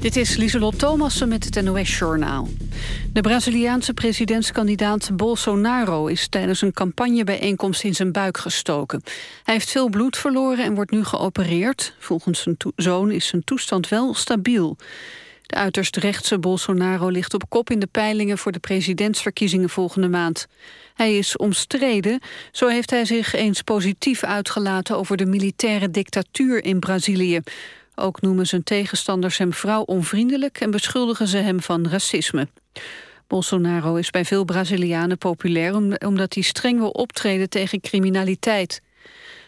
Dit is Lieselot Thomassen met het NOS-journaal. De Braziliaanse presidentskandidaat Bolsonaro is tijdens een campagnebijeenkomst in zijn buik gestoken. Hij heeft veel bloed verloren en wordt nu geopereerd. Volgens zijn zoon is zijn toestand wel stabiel. De uiterst rechtse Bolsonaro ligt op kop in de peilingen voor de presidentsverkiezingen volgende maand. Hij is omstreden, zo heeft hij zich eens positief uitgelaten over de militaire dictatuur in Brazilië. Ook noemen zijn tegenstanders hem vrouwonvriendelijk en beschuldigen ze hem van racisme. Bolsonaro is bij veel Brazilianen populair omdat hij streng wil optreden tegen criminaliteit.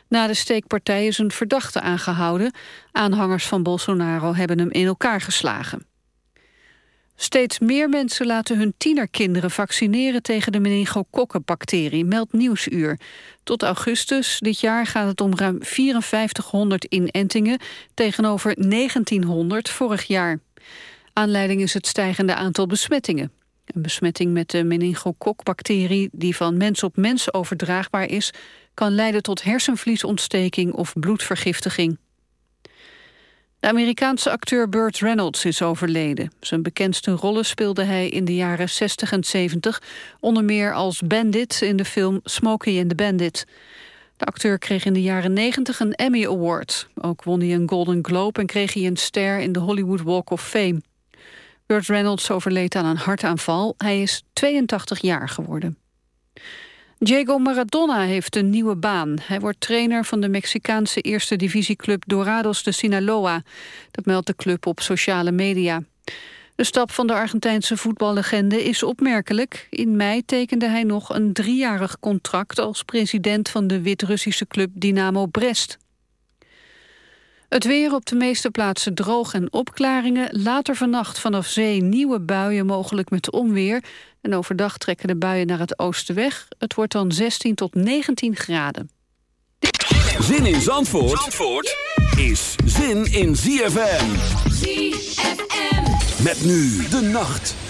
Na de steekpartij is een verdachte aangehouden. Aanhangers van Bolsonaro hebben hem in elkaar geslagen. Steeds meer mensen laten hun tienerkinderen vaccineren tegen de meningokokkenbacterie, meldt Nieuwsuur. Tot augustus dit jaar gaat het om ruim 5400 inentingen tegenover 1900 vorig jaar. Aanleiding is het stijgende aantal besmettingen. Een besmetting met de meningokokbacterie die van mens op mens overdraagbaar is, kan leiden tot hersenvliesontsteking of bloedvergiftiging. De Amerikaanse acteur Burt Reynolds is overleden. Zijn bekendste rollen speelde hij in de jaren 60 en 70... onder meer als Bandit in de film Smokey and the Bandit. De acteur kreeg in de jaren 90 een Emmy Award. Ook won hij een Golden Globe en kreeg hij een ster in de Hollywood Walk of Fame. Burt Reynolds overleed aan een hartaanval. Hij is 82 jaar geworden. Diego Maradona heeft een nieuwe baan. Hij wordt trainer van de Mexicaanse eerste divisieclub Dorados de Sinaloa. Dat meldt de club op sociale media. De stap van de Argentijnse voetballegende is opmerkelijk. In mei tekende hij nog een driejarig contract als president van de Wit-Russische club Dynamo Brest. Het weer op de meeste plaatsen droog en opklaringen. Later vannacht vanaf zee nieuwe buien, mogelijk met onweer. En overdag trekken de buien naar het oosten weg. Het wordt dan 16 tot 19 graden. Zin in Zandvoort, Zandvoort is zin in ZFM. ZFM. Met nu de nacht.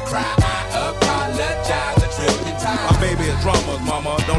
Your daughter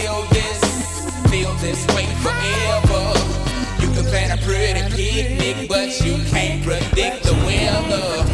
feel this, feel this way forever. You can plan a pretty picnic, but you can't predict the weather.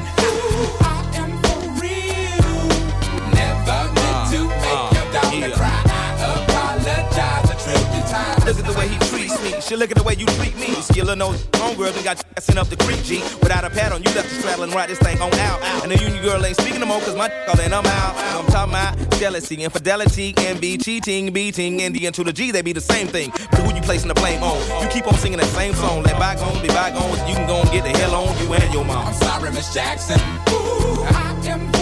you look at the way you treat me. Skillin' those homegirls and got you sent up the creek, G. Without a pad on, you left the right. this thing on out. And the union girl ain't speaking no more, cause my call in. I'm out. I'm talking about jealousy, infidelity, envy, cheating, beating, and the to the G, they be the same thing. But who you placing the blame on? You keep on singing that same song, let bygones be bygones, you can go and get the hell on you and your mom. I'm sorry, Miss Jackson. Ooh, I am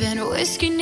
were sipping whiskey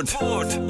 Zandvoort.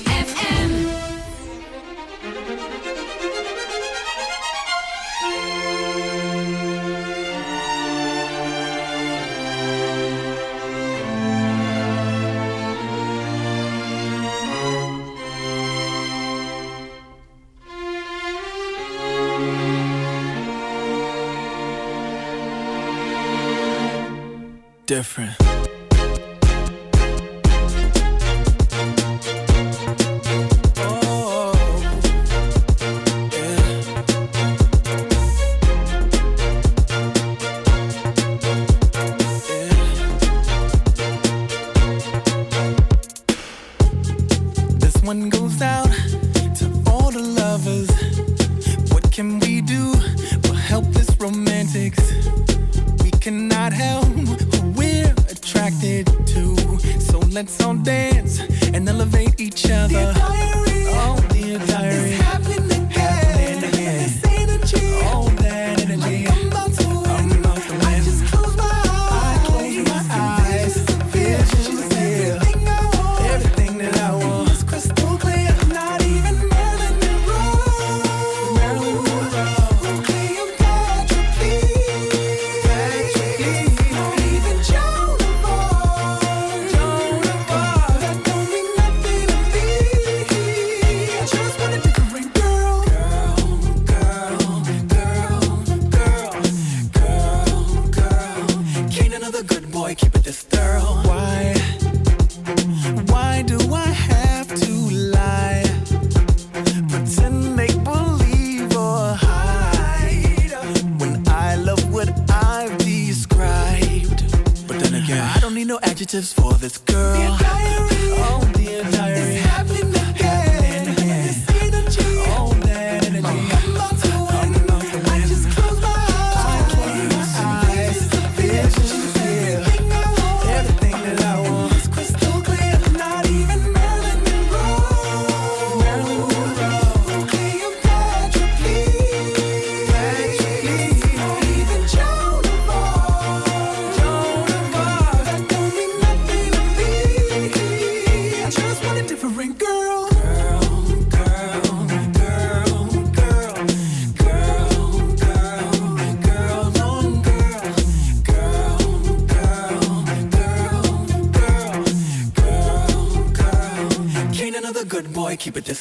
different. keep it this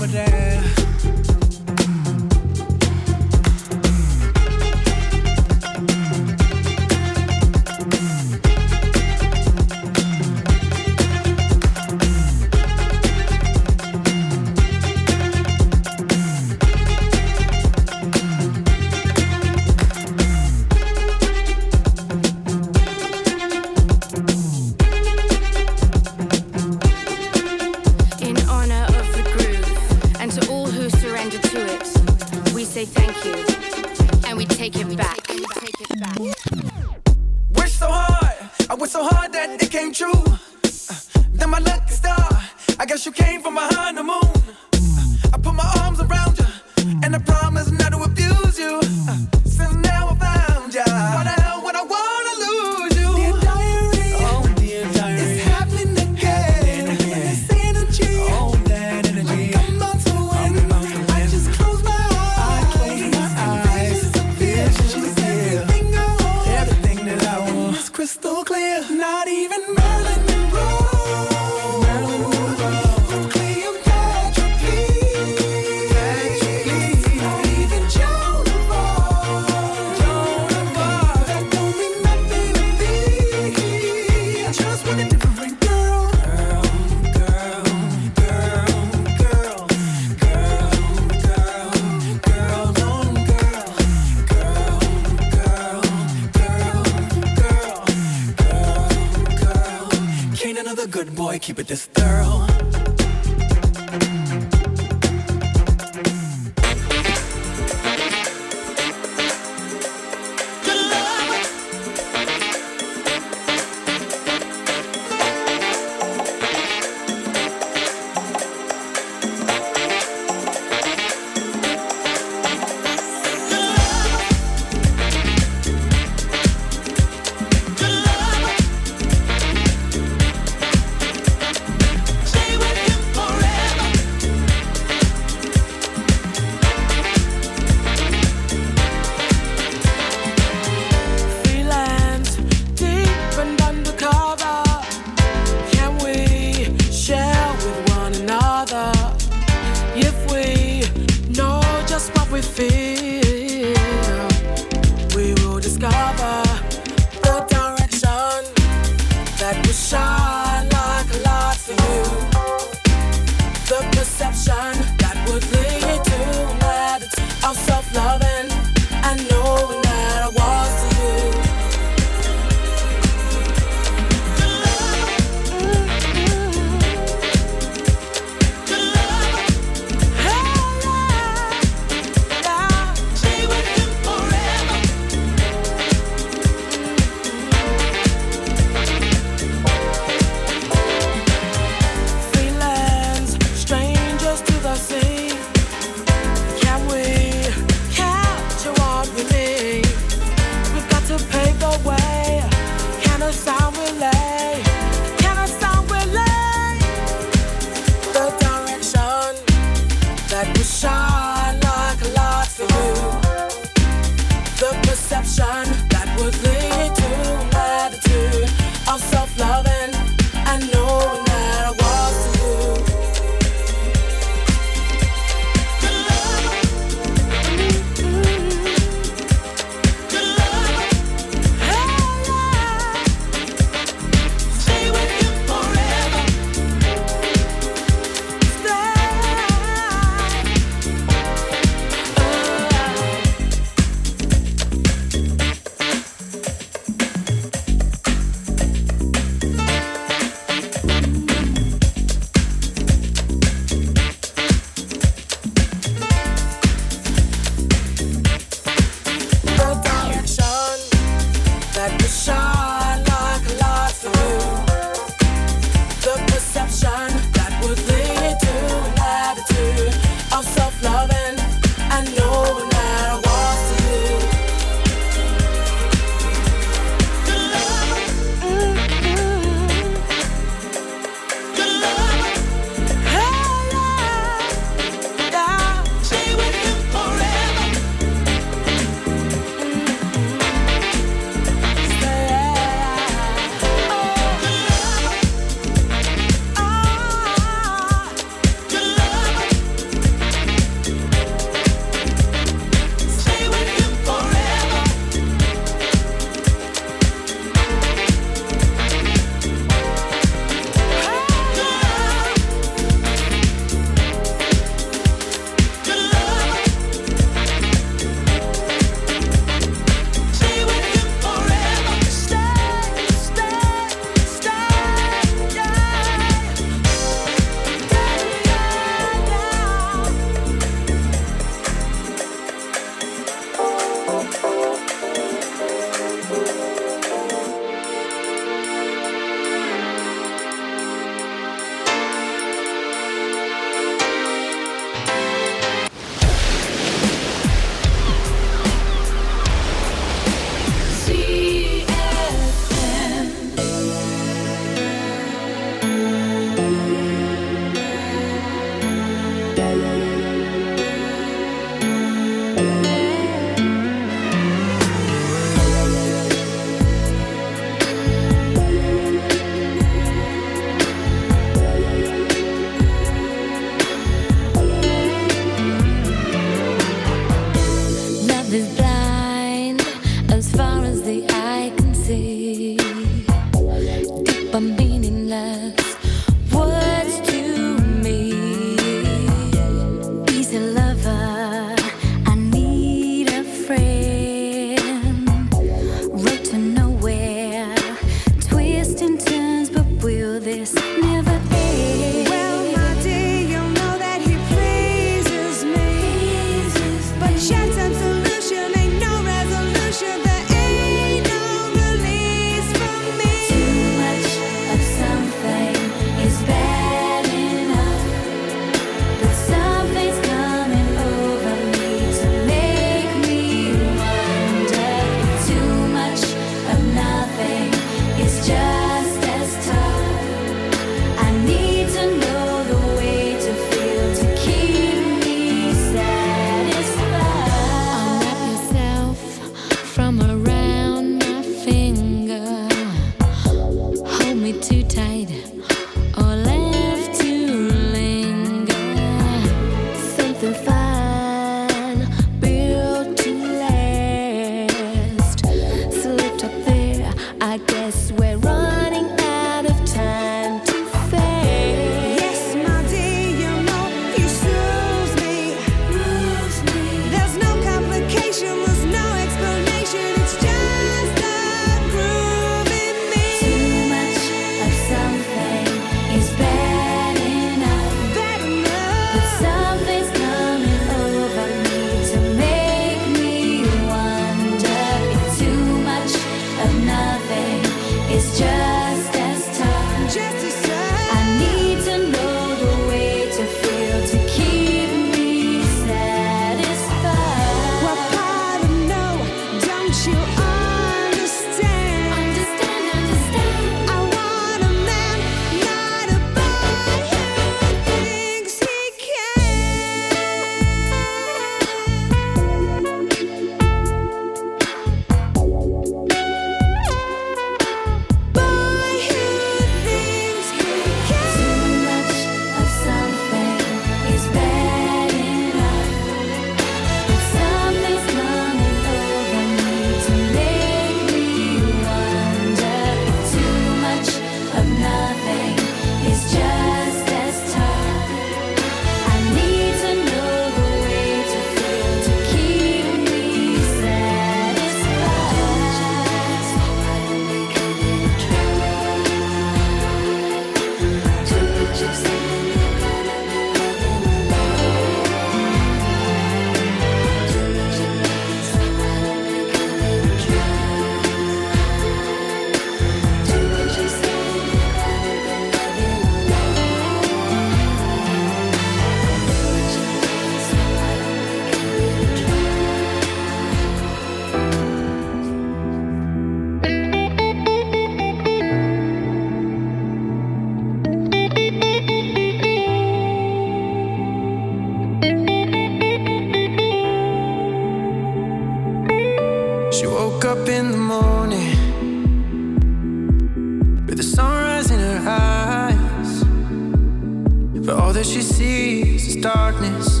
darkness.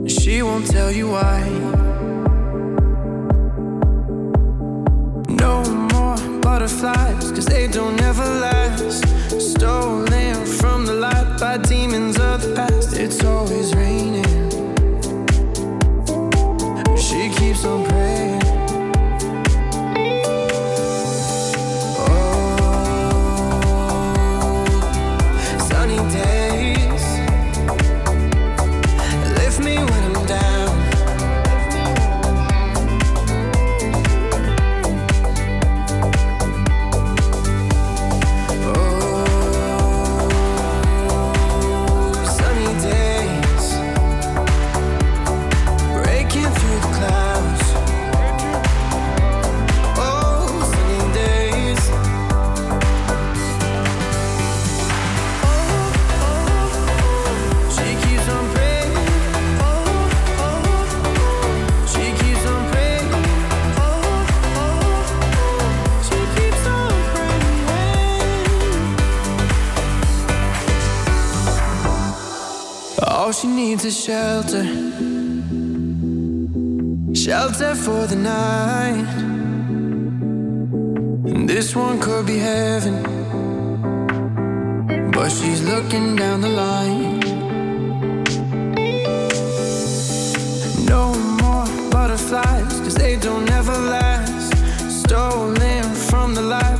And she won't tell you why.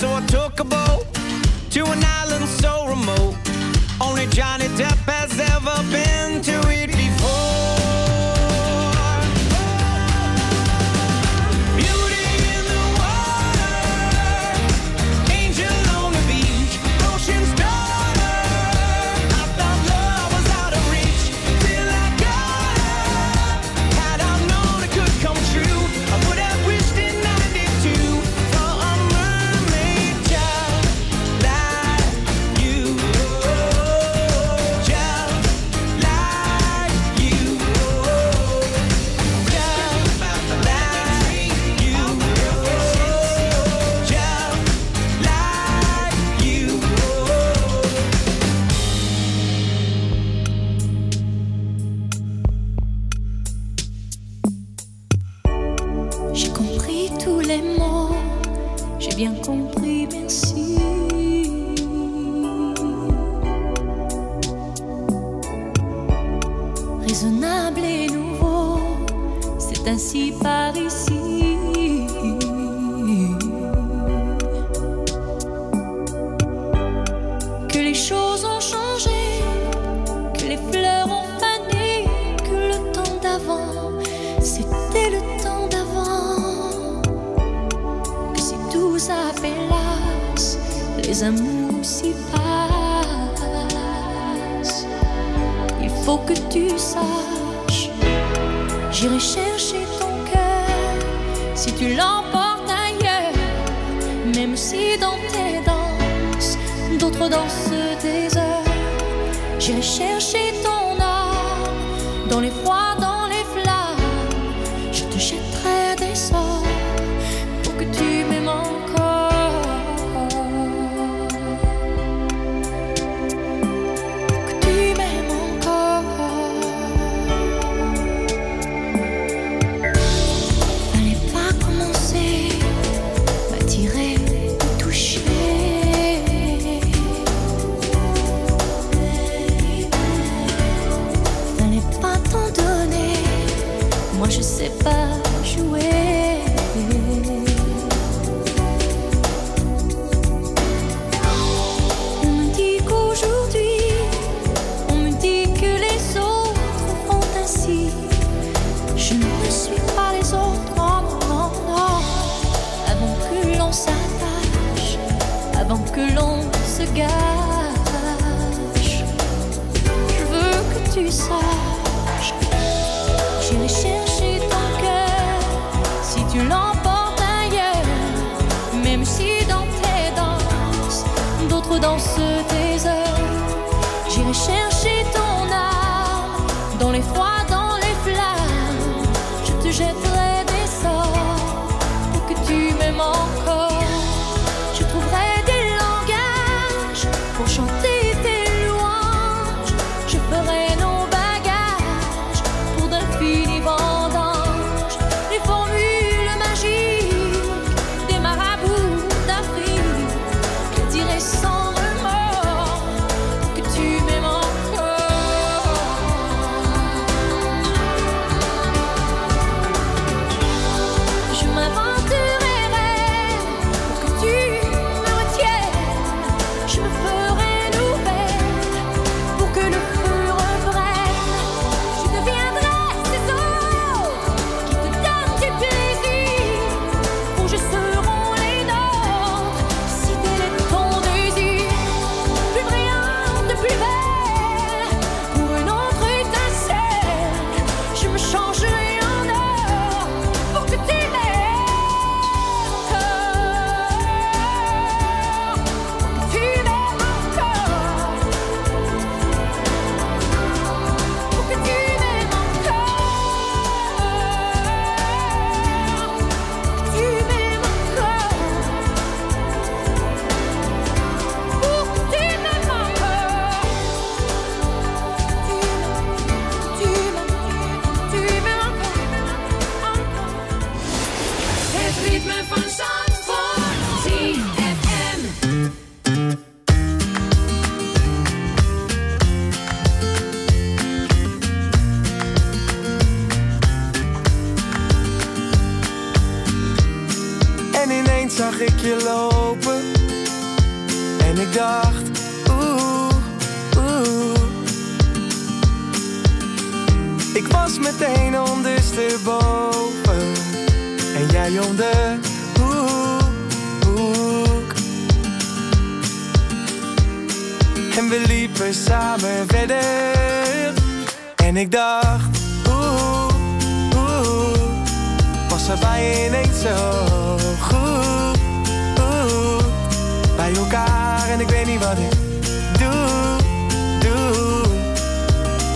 So I took a boat to an island so remote. Only Johnny Depp has ever been.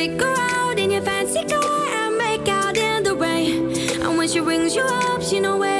take her out in your fancy car and make out in the rain. And when she rings you up, she know where.